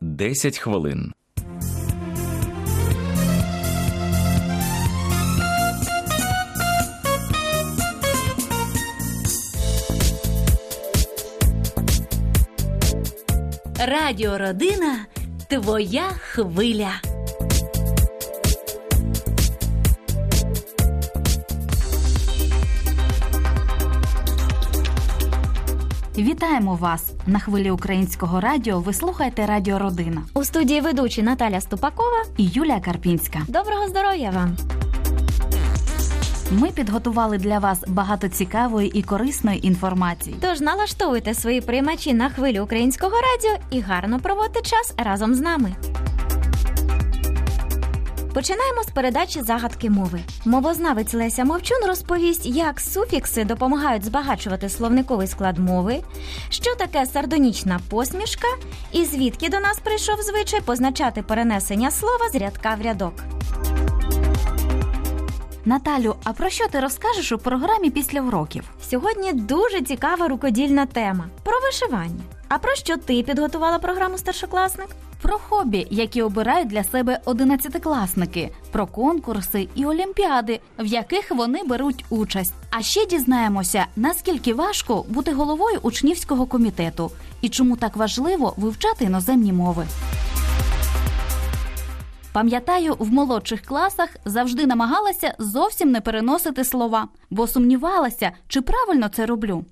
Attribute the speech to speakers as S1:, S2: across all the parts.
S1: 10 хвилин.
S2: Радіо Родина твоя хвиля.
S3: Вітаємо вас на хвилі українського радіо. Ви слухаєте Радіо Родина
S4: У студії ведучі Наталя Ступакова.
S3: і Юлія Карпінська.
S4: Доброго здоров'я вам!
S3: Ми підготували для вас багато цікавої і корисної інформації.
S4: Тож налаштовуйте свої приймачі на хвилю українського радіо і гарно проводьте час разом з нами. Починаємо з передачі загадки мови. Мовознавець Леся Мовчун розповість, як суфікси допомагають збагачувати словниковий склад мови, що таке сардонічна посмішка, і звідки до нас прийшов звичай позначати перенесення слова з рядка в рядок.
S3: Наталю, а про що ти розкажеш у програмі після уроків?
S4: Сьогодні дуже цікава рукодільна тема про вишивання. А про що ти підготувала програму старшокласник?
S3: Про хобі, які обирають для себе одинадцятикласники, про конкурси і олімпіади, в яких вони беруть участь. А ще дізнаємося, наскільки важко бути головою учнівського комітету і чому так важливо вивчати іноземні мови. Пам'ятаю, в молодших класах завжди намагалася зовсім не переносити слова, бо сумнівалася, чи правильно це роблю.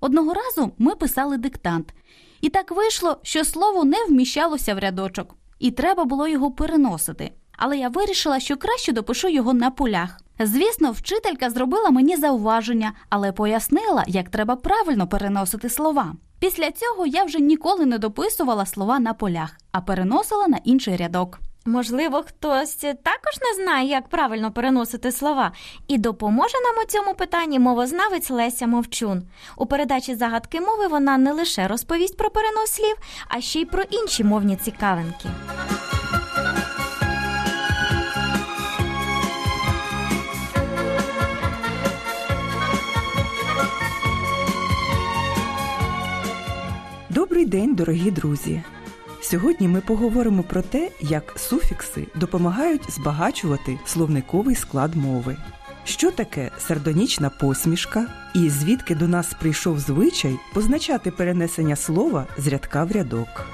S3: Одного разу ми писали диктант, і так вийшло, що слово не вміщалося в рядочок, і треба було його переносити. Але я вирішила, що краще допишу його на полях. Звісно, вчителька зробила мені зауваження, але пояснила, як треба правильно переносити слова. Після цього я вже ніколи не дописувала слова на полях, а переносила на інший рядок.
S4: Можливо, хтось також не знає, як правильно переносити слова, і допоможе нам у цьому питанні мовознавець Леся Мовчун. У передачі загадки мови вона не лише розповість про перенос слів, а ще й про інші мовні цікавинки.
S5: Добрий день, дорогі друзі! Сьогодні ми поговоримо про те, як суфікси допомагають збагачувати словниковий склад мови. Що таке сардонічна посмішка і звідки до нас прийшов звичай позначати перенесення слова з рядка в рядок.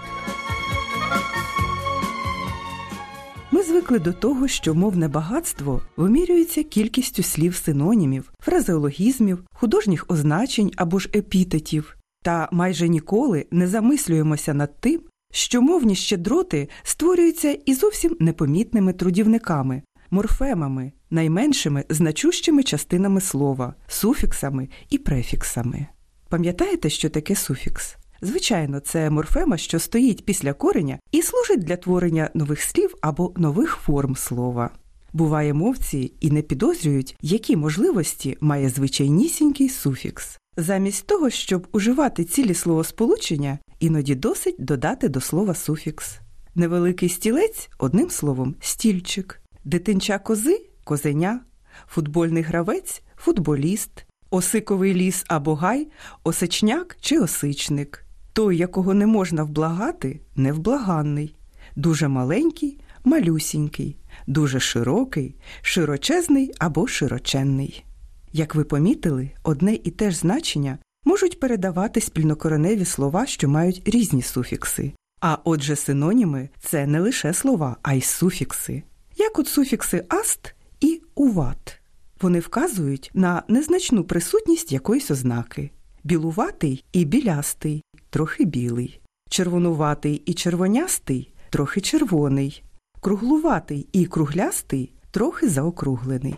S5: Ми звикли до того, що мовне багатство вимірюється кількістю слів синонімів, фразеологізмів, художніх означень або ж епітетів, та майже ніколи не замислюємося над тим, що мовні щедроти створюються і зовсім непомітними трудівниками, морфемами, найменшими значущими частинами слова, суфіксами і префіксами. Пам'ятаєте, що таке суфікс? Звичайно, це морфема, що стоїть після кореня і служить для творення нових слів або нових форм слова. Буває, мовці і не підозрюють, які можливості має звичайнісінький суфікс. Замість того, щоб уживати цілі словосполучення, іноді досить додати до слова суфікс. Невеликий стілець одним словом стільчик, дитинча кози козеня, футбольний гравець футболіст, осиковий ліс або гай осичняк чи осичник. Той, якого не можна вблагати, невблаганний, дуже маленький малюсінький, дуже широкий, широчезний або широченний. Як ви помітили, одне і те ж значення можуть передавати спільнокореневі слова, що мають різні суфікси. А отже, синоніми це не лише слова, а й суфікси. Як от суфікси аст і уват. Вони вказують на незначну присутність якоїсь ознаки білуватий і білястий, трохи білий, червонуватий і червонястий, трохи червоний, круглуватий і круглястий, трохи заокруглений.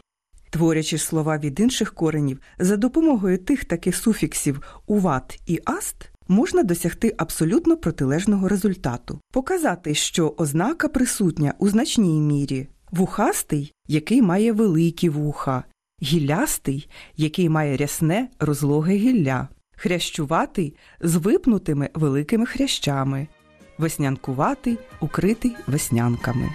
S5: Творячи слова від інших коренів, за допомогою тих таких суфіксів уват і аст можна досягти абсолютно протилежного результату, показати, що ознака присутня у значній мірі, вухастий, який має великі вуха, гіллястий, який має рясне розлоге гілля, хрящуватий з випнутими великими хрящами, веснянкуватий, укритий веснянками.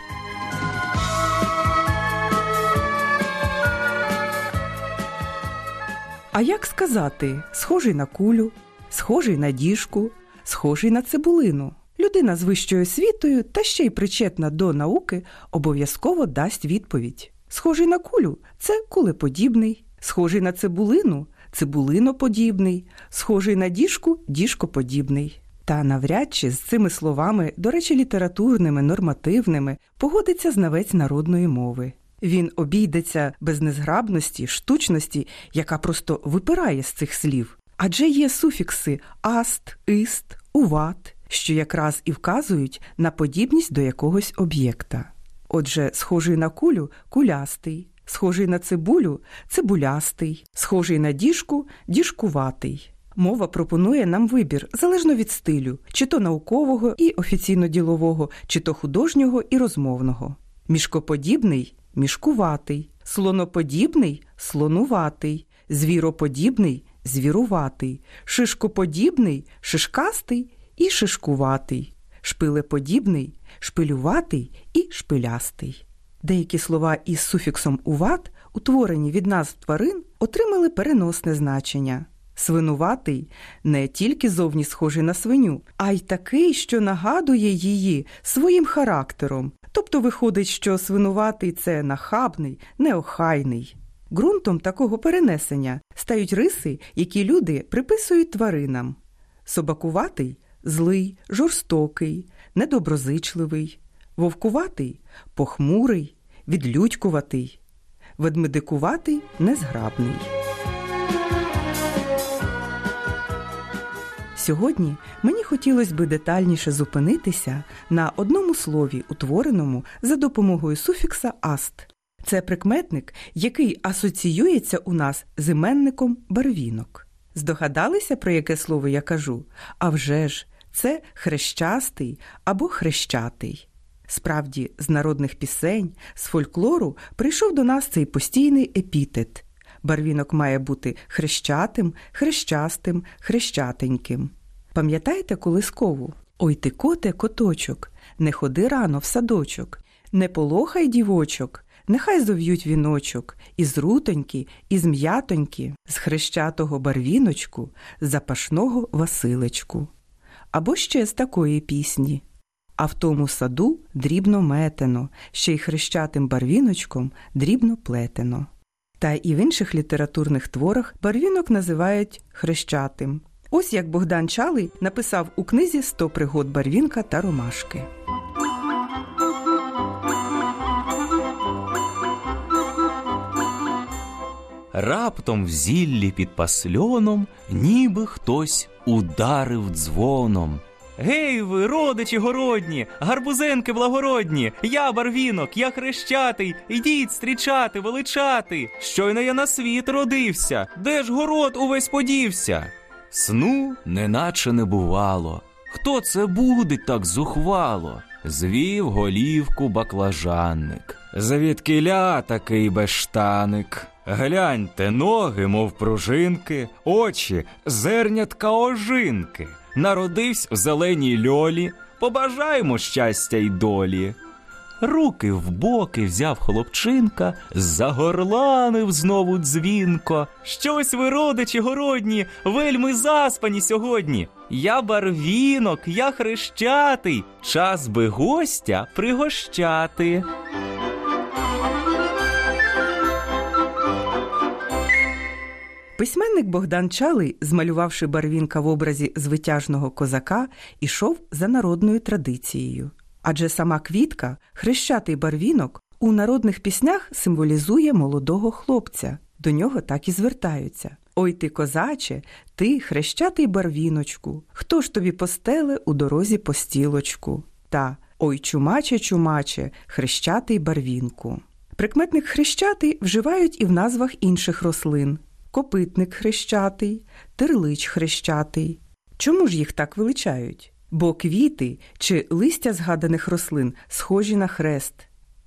S5: А як сказати схожий на кулю, схожий на діжку, схожий на цибулину? Людина з вищою освітою та ще й причетна до науки обов'язково дасть відповідь. Схожий на кулю це кулеподібний, схожий на цибулину цибулиноподібний, схожий на діжку діжкоподібний. Та навряд чи з цими словами, до речі, літературними, нормативними, погодиться знавець народної мови. Він обійдеться без незграбності, штучності, яка просто випирає з цих слів. Адже є суфікси аст, іст, уват, що якраз і вказують на подібність до якогось об'єкта. Отже, схожий на кулю кулястий, схожий на цибулю цибулястий, схожий на діжку діжкуватий. Мова пропонує нам вибір залежно від стилю, чи то наукового і офіційно-ділового, чи то художнього і розмовного. Мішкоподібний мішкуватий, слоноподібний слонуватий, звіроподібний звіруватий, шишкоподібний шишкастий і шишкуватий, шпилеподібний шпилюватий і шпилястий. Деякі слова із суфіксом уват, утворені від назв тварин, отримали переносне значення. Свинуватий не тільки зовні схожий на свиню, а й такий, що нагадує її своїм характером. Тобто виходить, що свинуватий це нахабний, неохайний. Ґрунтом такого перенесення стають риси, які люди приписують тваринам. Собакуватий злий, жорстокий, недоброзичливий, вовкуватий похмурий, відлюдькуватий, ведмедикуватий незграбний. Сьогодні мені хотілося би детальніше зупинитися на одному слові, утвореному за допомогою суфікса аст. Це прикметник, який асоціюється у нас з іменником барвінок. Здогадалися, про яке слово я кажу? А вже ж, це хрещастий або хрещатий. Справді, з народних пісень, з фольклору прийшов до нас цей постійний епітет. Барвінок має бути хрещатим, хрещастим, хрещатеньким. Пам'ятаєте колискову? Ой ти коте коточок, не ходи рано в садочок, не полохай дівочок, нехай зов'ють віночок, із рутоньки, із м'ятоньки, з хрещатого барвіночку, запашного Василечку. Або ще з такої пісні. А в тому саду дрібно метено, ще й хрещатим барвіночком дрібно плетено. Та і в інших літературних творах барвінок називають хрещатим. Ось як Богдан Чалий написав у книзі «100 пригод барвінка та ромашки.
S1: Раптом в зіллі під пасльоном, ніби хтось ударив дзвоном. Гей ви, родичі городні, гарбузенки благородні, я барвінок, я хрещатий, ідіть стрічати, величати. Щойно я на світ родився, де ж город увесь подівся? Сну неначе не бувало. Хто це буде так зухвало? Звів голівку баклажанник. Звідкиля такий бештаник. Гляньте, ноги, мов пружинки, очі, зернятка ожинки. Народився в зеленій льолі, побажаємо щастя й долі. Руки в боки взяв хлопчинка, загорланив знову дзвінко. Щось ви, родичі городні, вельми заспані сьогодні. Я барвінок, я хрещатий, час би гостя пригощати.
S5: Письменник Богдан Чалий, змалювавши барвінка в образі звитяжного козака, ішов за народною традицією. Адже сама квітка, хрещатий барвінок, у народних піснях символізує молодого хлопця. До нього так і звертаються. Ой ти, козаче, ти хрещатий барвіночку, хто ж тобі постеле у дорозі постілочку? Та ой, чумаче, чумаче, хрещатий барвінку. Прикметник хрещатий вживають і в назвах інших рослин копитник хрещатий, терлич хрещатий. Чому ж їх так величають? Бо квіти чи листя згаданих рослин схожі на хрест.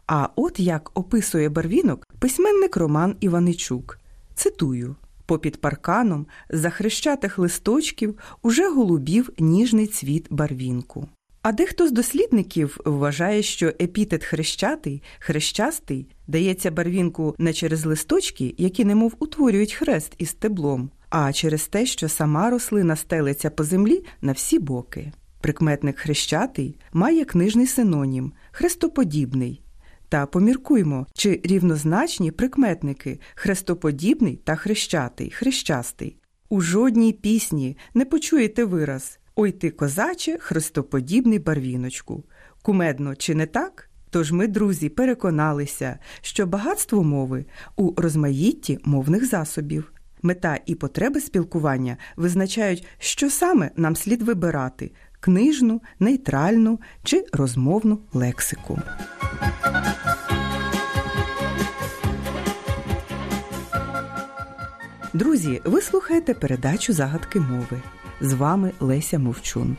S5: А от як описує барвінок письменник Роман Іваничук. Цитую Попід парканом за хрещатих листочків уже голубів ніжний цвіт барвінку. А дехто з дослідників вважає, що епітет хрещатий, хрещастий дається барвінку не через листочки, які немов утворюють хрест із стеблом, а через те, що сама рослина стелиться по землі на всі боки. Прикметник хрещатий має книжний синонім хрестоподібний. Та поміркуймо, чи рівнозначні прикметники хрестоподібний та хрещатий, хрещастий. У жодній пісні не почуєте вираз Ой ти, козаче, хрестоподібний барвіночку. Кумедно чи не так? Тож ми, друзі, переконалися, що багатство мови у розмаїтті мовних засобів. Мета і потреби спілкування визначають, що саме нам слід вибирати книжну, нейтральну чи розмовну лексику. Друзі, ви слухаєте передачу загадки мови. З вами Леся Мовчун.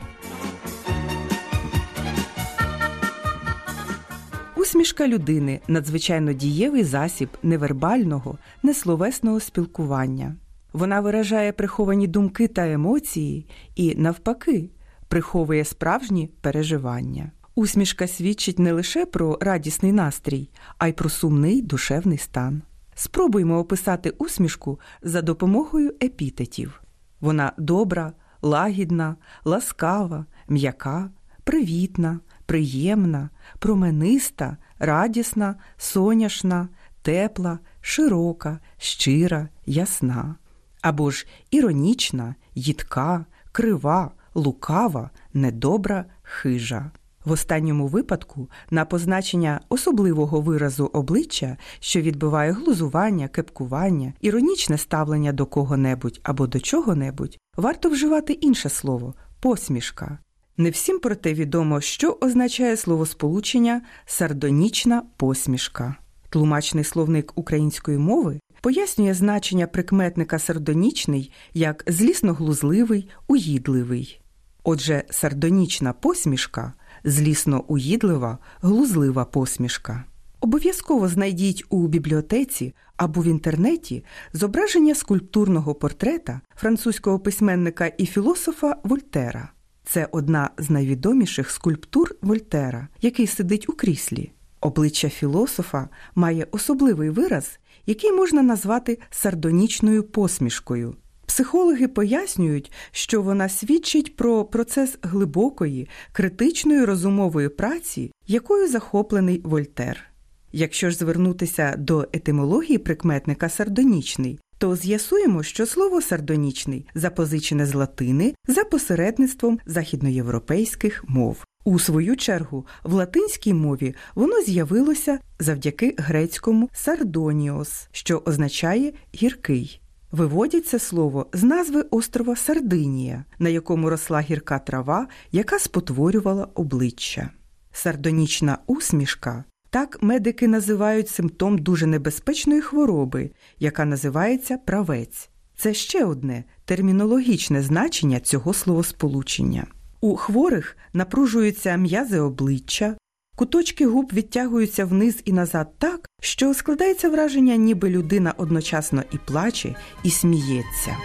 S5: Усмішка людини надзвичайно дієвий засіб невербального, несловесного спілкування. Вона виражає приховані думки та емоції і, навпаки, приховує справжні переживання. Усмішка свідчить не лише про радісний настрій, а й про сумний душевний стан. Спробуймо описати усмішку за допомогою епітетів. Вона добра, лагідна, ласкава, м'яка, привітна, приємна, промениста, радісна, соняшна, тепла, широка, щира, ясна, або ж іронічна, їдка, крива, лукава, недобра, хижа. В останньому випадку на позначення особливого виразу обличчя, що відбиває глузування, кепкування, іронічне ставлення до кого-небудь або до чого-небудь, варто вживати інше слово посмішка. Не всім проте відомо, що означає словосполучення сардонічна посмішка. Тлумачний словник української мови пояснює значення прикметника сардонічний як злісно-глузливий, уїдливий. Отже, сардонічна посмішка злісно уїдлива, глузлива посмішка. Обов'язково знайдіть у бібліотеці або в інтернеті зображення скульптурного портрета французького письменника і філософа Вольтера. Це одна з найвідоміших скульптур Вольтера, який сидить у кріслі. Обличчя філософа має особливий вираз, який можна назвати сардонічною посмішкою. Психологи пояснюють, що вона свідчить про процес глибокої, критичної розумової праці, якою захоплений Вольтер. Якщо ж звернутися до етимології прикметника сардонічний, то з'ясуємо, що слово сардонічний запозичене з латини за посередництвом західноєвропейських мов. У свою чергу в латинській мові воно з'явилося завдяки грецькому сардоніос, що означає гіркий. Виводять це слово з назви острова Сардинія, на якому росла гірка трава, яка спотворювала обличчя. Сардонічна усмішка так медики називають симптом дуже небезпечної хвороби, яка називається правець. Це ще одне термінологічне значення цього словосполучення. У хворих напружуються м'язи обличчя, куточки губ відтягуються вниз і назад так, що складається враження, ніби людина одночасно і плаче, і сміється.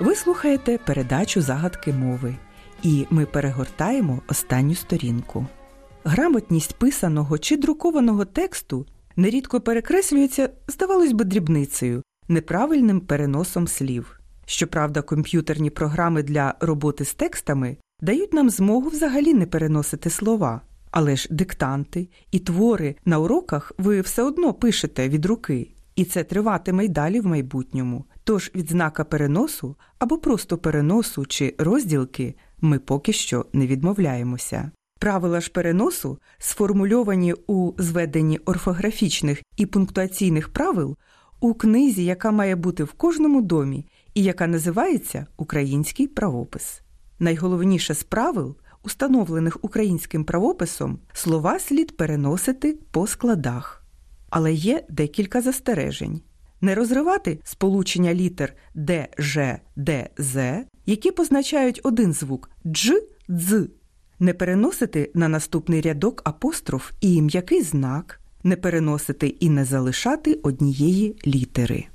S5: Ви слухаєте передачу загадки мови, і ми перегортаємо останню сторінку. Грамотність писаного чи друкованого тексту нерідко перекреслюється, здавалось би, дрібницею, неправильним переносом слів. Щоправда, комп'ютерні програми для роботи з текстами дають нам змогу взагалі не переносити слова, але ж диктанти і твори на уроках ви все одно пишете від руки, і це триватиме й далі в майбутньому. Тож від знака переносу або просто переносу чи розділки ми поки що не відмовляємося. Правила ж переносу, сформульовані у зведенні орфографічних і пунктуаційних правил, у книзі, яка має бути в кожному домі, і яка називається Український правопис. Найголовніше з правил, установлених українським правописом, слова слід переносити по складах. Але є декілька застережень. Не розривати сполучення літер Д, Ж, Д, З, які позначають один звук дж, дз, не переносити на наступний рядок апостроф і м'який знак, не переносити і не залишати однієї літери.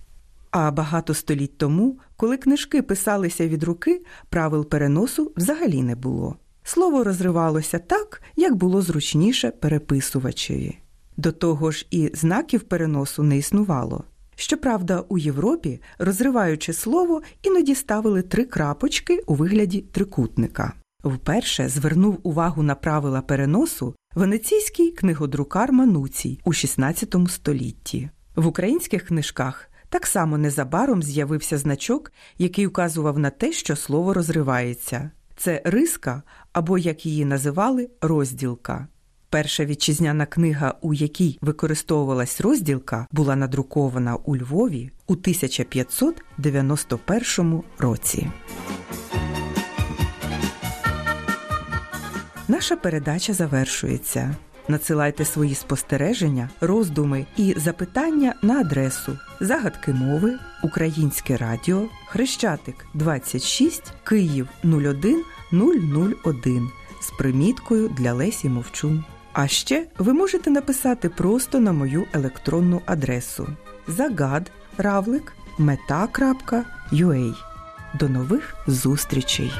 S5: А багато століть тому, коли книжки писалися від руки, правил переносу взагалі не було. Слово розривалося так, як було зручніше переписувачеві. До того ж і знаків переносу не існувало. Щоправда, у Європі, розриваючи слово, іноді ставили три крапочки у вигляді трикутника. Вперше звернув увагу на правила переносу венеційський книгодрукар Мануцій у XVI столітті. В українських книжках так само незабаром з'явився значок, який указував на те, що слово розривається. Це риска або, як її називали, розділка. Перша вітчизняна книга, у якій використовувалась розділка, була надрукована у Львові у 1591 році. Наша передача завершується. Надсилайте свої спостереження, роздуми і запитання на адресу Загадки мови, Українське Радіо, Хрещатик 26, Київ 01 001 з приміткою для Лесі Мовчун. А ще ви можете написати просто на мою електронну адресу загад равлик meta.ua. До нових зустрічей!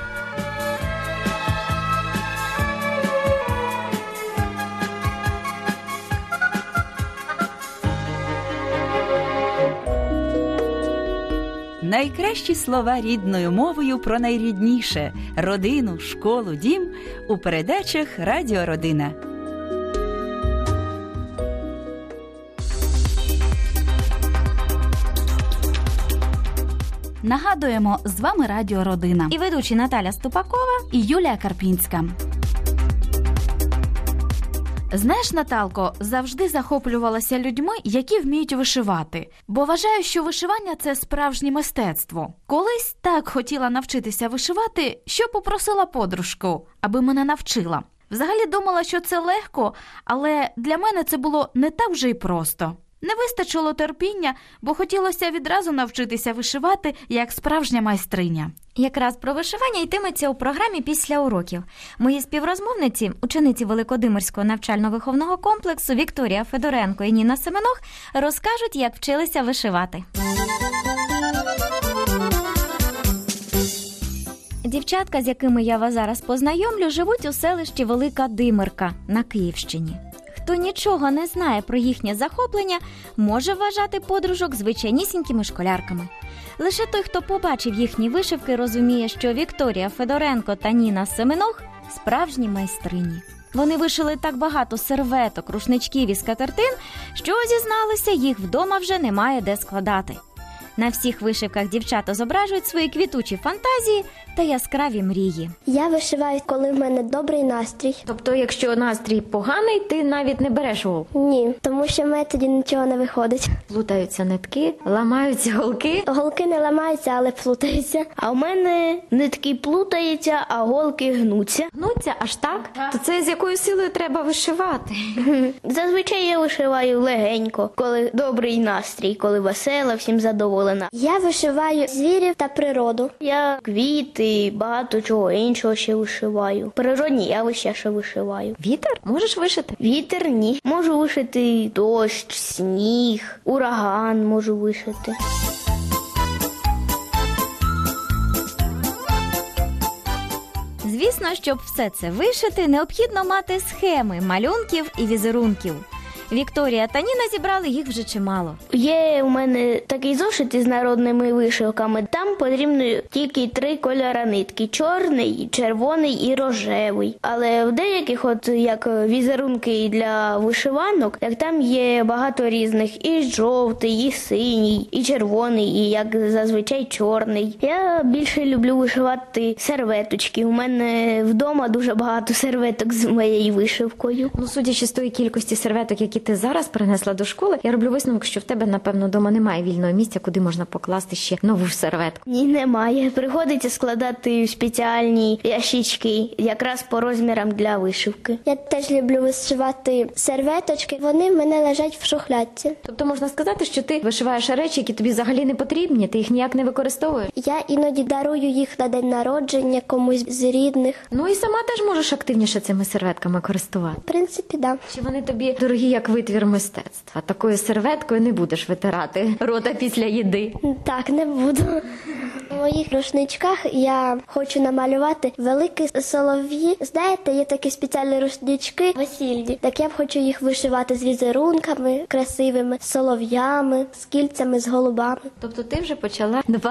S6: Найкращі слова рідною мовою про найрідніше родину, школу, дім у передачах Радіо Родина.
S3: Нагадуємо, з вами Радіо Родина
S4: І ведучі Наталя Ступакова.
S3: і Юлія Карпінська. Знаєш, Наталко, завжди захоплювалася людьми, які вміють вишивати, бо вважаю, що вишивання це справжнє мистецтво. Колись так хотіла навчитися вишивати, що попросила подружку, аби мене навчила. Взагалі думала, що це легко, але для мене це було не так вже й просто. Не вистачило терпіння, бо хотілося відразу навчитися вишивати як справжня майстриня.
S4: Якраз про вишивання йтиметься у програмі після уроків. Мої співрозмовниці, учениці Великодимирського навчально-виховного комплексу Вікторія Федоренко і Ніна Семенох, розкажуть, як вчилися вишивати. Дівчатка, з якими я вас зараз познайомлю, живуть у селищі Велика Димирка на Київщині. Хто нічого не знає про їхнє захоплення, може вважати подружок звичайнісінькими школярками. Лише той, хто побачив їхні вишивки, розуміє, що Вікторія Федоренко та Ніна Семенох справжні майстрині. Вони вишили так багато серветок, рушничків і скатертин, що зізналися, їх вдома вже немає де складати. На всіх вишивках дівчата зображують свої квітучі фантазії та яскраві мрії.
S7: Я вишиваю, коли в мене добрий настрій.
S8: Тобто, якщо настрій поганий, ти навіть не береш голку.
S7: Ні, тому що в мене тоді нічого не виходить.
S8: Плутаються нитки, ламаються голки.
S7: Голки не ламаються, але плутаються.
S9: А в мене нитки плутаються, а голки гнуться.
S8: Гнуться аж так, то це з якою силою треба вишивати.
S9: Зазвичай я вишиваю легенько, коли добрий настрій, коли весела, всім задоволена.
S7: Я вишиваю звірів та природу.
S9: Я квіти, багато чого іншого ще вишиваю. Природні явища ще вишиваю.
S8: Вітер можеш вишити?
S9: Вітер ні. Можу вишити дощ, сніг, ураган можу вишити.
S4: Звісно, щоб все це вишити, необхідно мати схеми малюнків і візерунків. Вікторія та Ніна зібрали їх вже чимало.
S9: Є у мене такий зошит із народними вишивками. Там потрібно тільки три кольори нитки: чорний, червоний і рожевий. Але в деяких, от як візерунки для вишиванок, як там є багато різних: і жовтий, і синій, і червоний, і як зазвичай чорний. Я більше люблю вишивати серветочки. У мене вдома дуже багато серветок з моєю вишивкою.
S8: Ну, судячи з тої кількості серветок, які ти зараз принесла до школи, я роблю висновок, що в тебе, напевно, вдома немає вільного місця, куди можна покласти ще нову серветку.
S9: Ні, немає. Приходиться складати в спеціальні ящички, якраз по розмірам для вишивки.
S7: Я теж люблю вишивати серветочки. Вони в мене лежать в шухлядці.
S8: Тобто можна сказати, що ти вишиваєш речі, які тобі взагалі не потрібні, ти їх ніяк не використовуєш.
S7: Я іноді дарую їх на день народження комусь з рідних.
S8: Ну і сама теж можеш активніше цими серветками користувати.
S7: В принципі, да.
S8: Чи вони тобі дорогі як як витвір мистецтва. Такою серветкою не будеш витирати рота після їди.
S7: Так, не буду. У моїх рушничках я хочу намалювати великі солов'ї. Знаєте, є такі спеціальні рушнички весільні. Так я б хочу їх вишивати з візерунками красивими, солов'ями, з кільцями, з голубами.
S8: Тобто ти вже почала дбати